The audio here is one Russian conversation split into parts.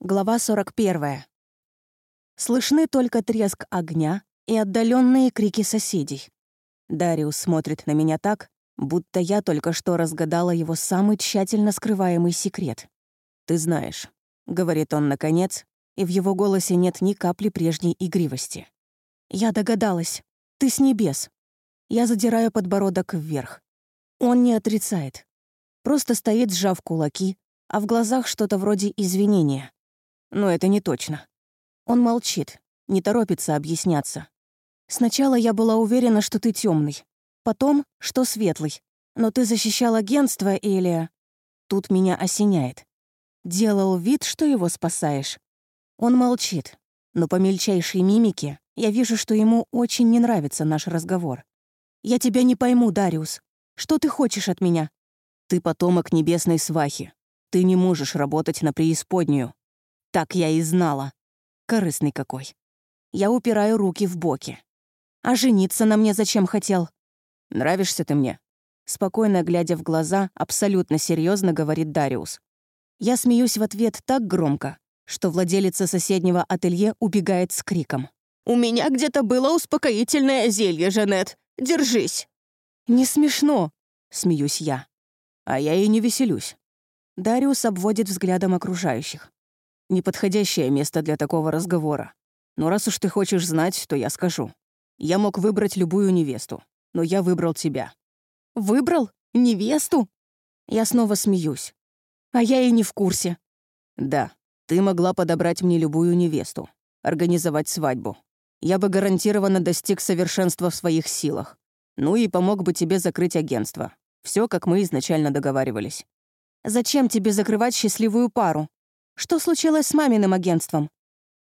Глава 41. Слышны только треск огня и отдаленные крики соседей. Дариус смотрит на меня так, будто я только что разгадала его самый тщательно скрываемый секрет. «Ты знаешь», — говорит он наконец, и в его голосе нет ни капли прежней игривости. «Я догадалась. Ты с небес». Я задираю подбородок вверх. Он не отрицает. Просто стоит, сжав кулаки, а в глазах что-то вроде извинения. Но это не точно. Он молчит, не торопится объясняться. Сначала я была уверена, что ты темный, потом, что светлый. Но ты защищал агентство или... Тут меня осеняет. Делал вид, что его спасаешь. Он молчит, но по мельчайшей мимике я вижу, что ему очень не нравится наш разговор. «Я тебя не пойму, Дариус. Что ты хочешь от меня?» «Ты потомок небесной свахи. Ты не можешь работать на преисподнюю. Так я и знала. Корыстный какой. Я упираю руки в боки. А жениться на мне зачем хотел? Нравишься ты мне? Спокойно глядя в глаза, абсолютно серьезно говорит Дариус. Я смеюсь в ответ так громко, что владелица соседнего ателье убегает с криком. «У меня где-то было успокоительное зелье, Жанет. Держись!» «Не смешно!» — смеюсь я. А я и не веселюсь. Дариус обводит взглядом окружающих неподходящее место для такого разговора. Но раз уж ты хочешь знать, то я скажу. Я мог выбрать любую невесту, но я выбрал тебя». «Выбрал? Невесту?» Я снова смеюсь. «А я и не в курсе». «Да, ты могла подобрать мне любую невесту, организовать свадьбу. Я бы гарантированно достиг совершенства в своих силах. Ну и помог бы тебе закрыть агентство. Все, как мы изначально договаривались». «Зачем тебе закрывать счастливую пару?» Что случилось с маминым агентством?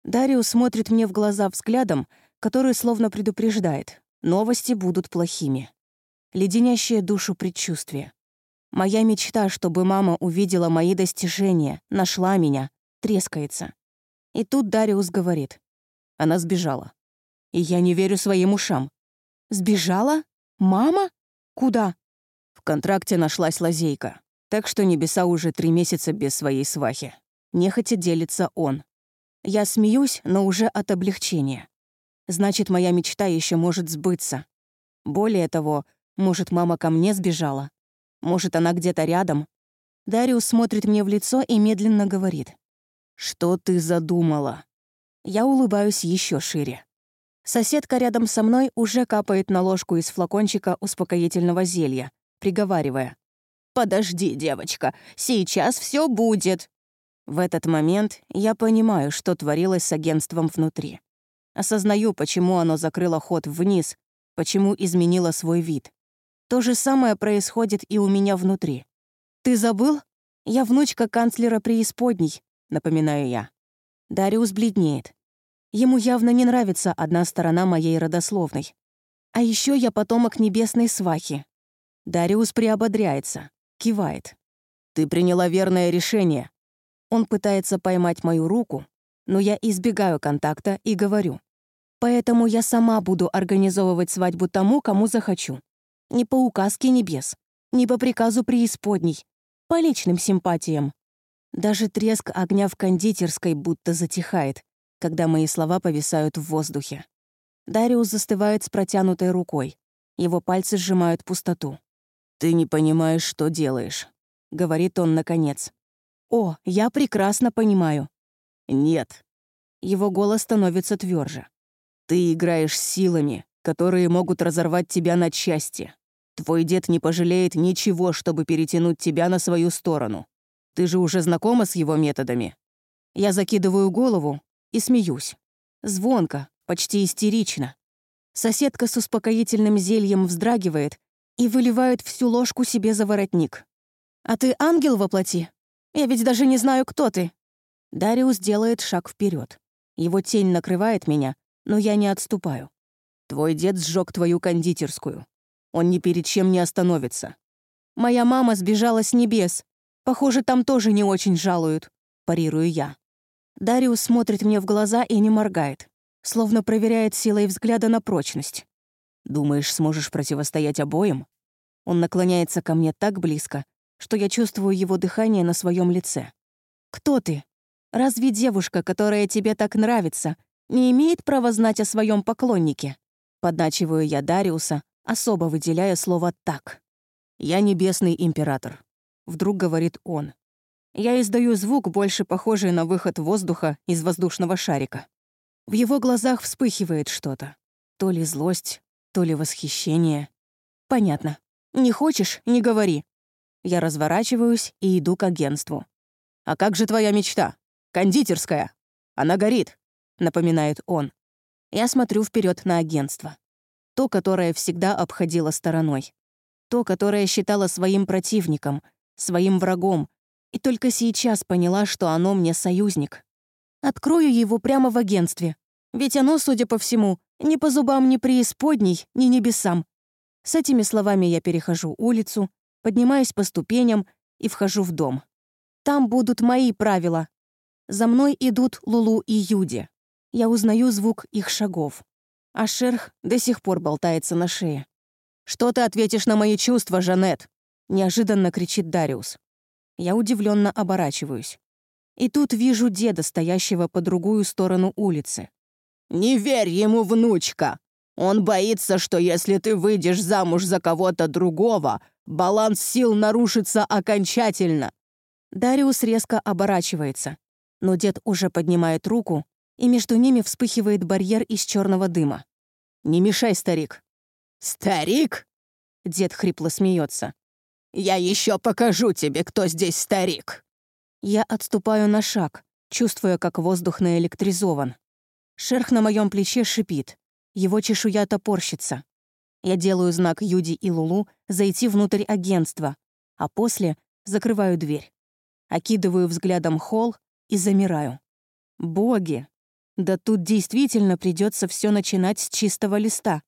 Дариус смотрит мне в глаза взглядом, который словно предупреждает. Новости будут плохими. Леденящее душу предчувствие. Моя мечта, чтобы мама увидела мои достижения, нашла меня, трескается. И тут Дариус говорит. Она сбежала. И я не верю своим ушам. Сбежала? Мама? Куда? В контракте нашлась лазейка, так что небеса уже три месяца без своей свахи. Нехотя делится он. Я смеюсь, но уже от облегчения. Значит, моя мечта еще может сбыться. Более того, может, мама ко мне сбежала? Может, она где-то рядом? Дариус смотрит мне в лицо и медленно говорит. «Что ты задумала?» Я улыбаюсь еще шире. Соседка рядом со мной уже капает на ложку из флакончика успокоительного зелья, приговаривая. «Подожди, девочка, сейчас все будет!» В этот момент я понимаю, что творилось с агентством внутри. Осознаю, почему оно закрыло ход вниз, почему изменило свой вид. То же самое происходит и у меня внутри. «Ты забыл? Я внучка канцлера преисподней», — напоминаю я. Дариус бледнеет. Ему явно не нравится одна сторона моей родословной. А еще я потомок небесной свахи. Дариус приободряется, кивает. «Ты приняла верное решение», он пытается поймать мою руку, но я избегаю контакта и говорю. Поэтому я сама буду организовывать свадьбу тому, кому захочу. Не по указке небес, не по приказу преисподней, по личным симпатиям. Даже треск огня в кондитерской будто затихает, когда мои слова повисают в воздухе. Дариус застывает с протянутой рукой. Его пальцы сжимают пустоту. «Ты не понимаешь, что делаешь», — говорит он наконец. «О, я прекрасно понимаю». «Нет». Его голос становится тверже. «Ты играешь силами, которые могут разорвать тебя на части. Твой дед не пожалеет ничего, чтобы перетянуть тебя на свою сторону. Ты же уже знакома с его методами?» Я закидываю голову и смеюсь. Звонко, почти истерично. Соседка с успокоительным зельем вздрагивает и выливает всю ложку себе за воротник. «А ты ангел воплоти?» Я ведь даже не знаю, кто ты». Дариус делает шаг вперед. Его тень накрывает меня, но я не отступаю. «Твой дед сжег твою кондитерскую. Он ни перед чем не остановится». «Моя мама сбежала с небес. Похоже, там тоже не очень жалуют», — парирую я. Дариус смотрит мне в глаза и не моргает, словно проверяет силой взгляда на прочность. «Думаешь, сможешь противостоять обоим?» Он наклоняется ко мне так близко, что я чувствую его дыхание на своем лице. «Кто ты?» Разве девушка, которая тебе так нравится, не имеет права знать о своем поклоннике? Подначиваю я Дариуса, особо выделяя слово «так». «Я небесный император», — вдруг говорит он. Я издаю звук, больше похожий на выход воздуха из воздушного шарика. В его глазах вспыхивает что-то. То ли злость, то ли восхищение. Понятно. Не хочешь — не говори. Я разворачиваюсь и иду к агентству. «А как же твоя мечта? Кондитерская! Она горит!» — напоминает он. Я смотрю вперед на агентство. То, которое всегда обходило стороной. То, которое считало своим противником, своим врагом, и только сейчас поняла, что оно мне союзник. Открою его прямо в агентстве, ведь оно, судя по всему, ни по зубам ни преисподней, ни небесам. С этими словами я перехожу улицу, поднимаюсь по ступеням и вхожу в дом. Там будут мои правила. За мной идут Лулу и Юди. Я узнаю звук их шагов. А шерх до сих пор болтается на шее. «Что ты ответишь на мои чувства, Жанет?» — неожиданно кричит Дариус. Я удивленно оборачиваюсь. И тут вижу деда, стоящего по другую сторону улицы. «Не верь ему, внучка! Он боится, что если ты выйдешь замуж за кого-то другого, баланс сил нарушится окончательно». Дариус резко оборачивается, но дед уже поднимает руку, и между ними вспыхивает барьер из черного дыма. «Не мешай, старик!» «Старик?» Дед хрипло смеется. «Я еще покажу тебе, кто здесь старик!» Я отступаю на шаг, чувствуя, как воздух наэлектризован. Шерх на моем плече шипит. Его чешуя топорщится. Я делаю знак Юди и Лулу зайти внутрь агентства, а после закрываю дверь. Окидываю взглядом холл и замираю. Боги! Да тут действительно придется все начинать с чистого листа.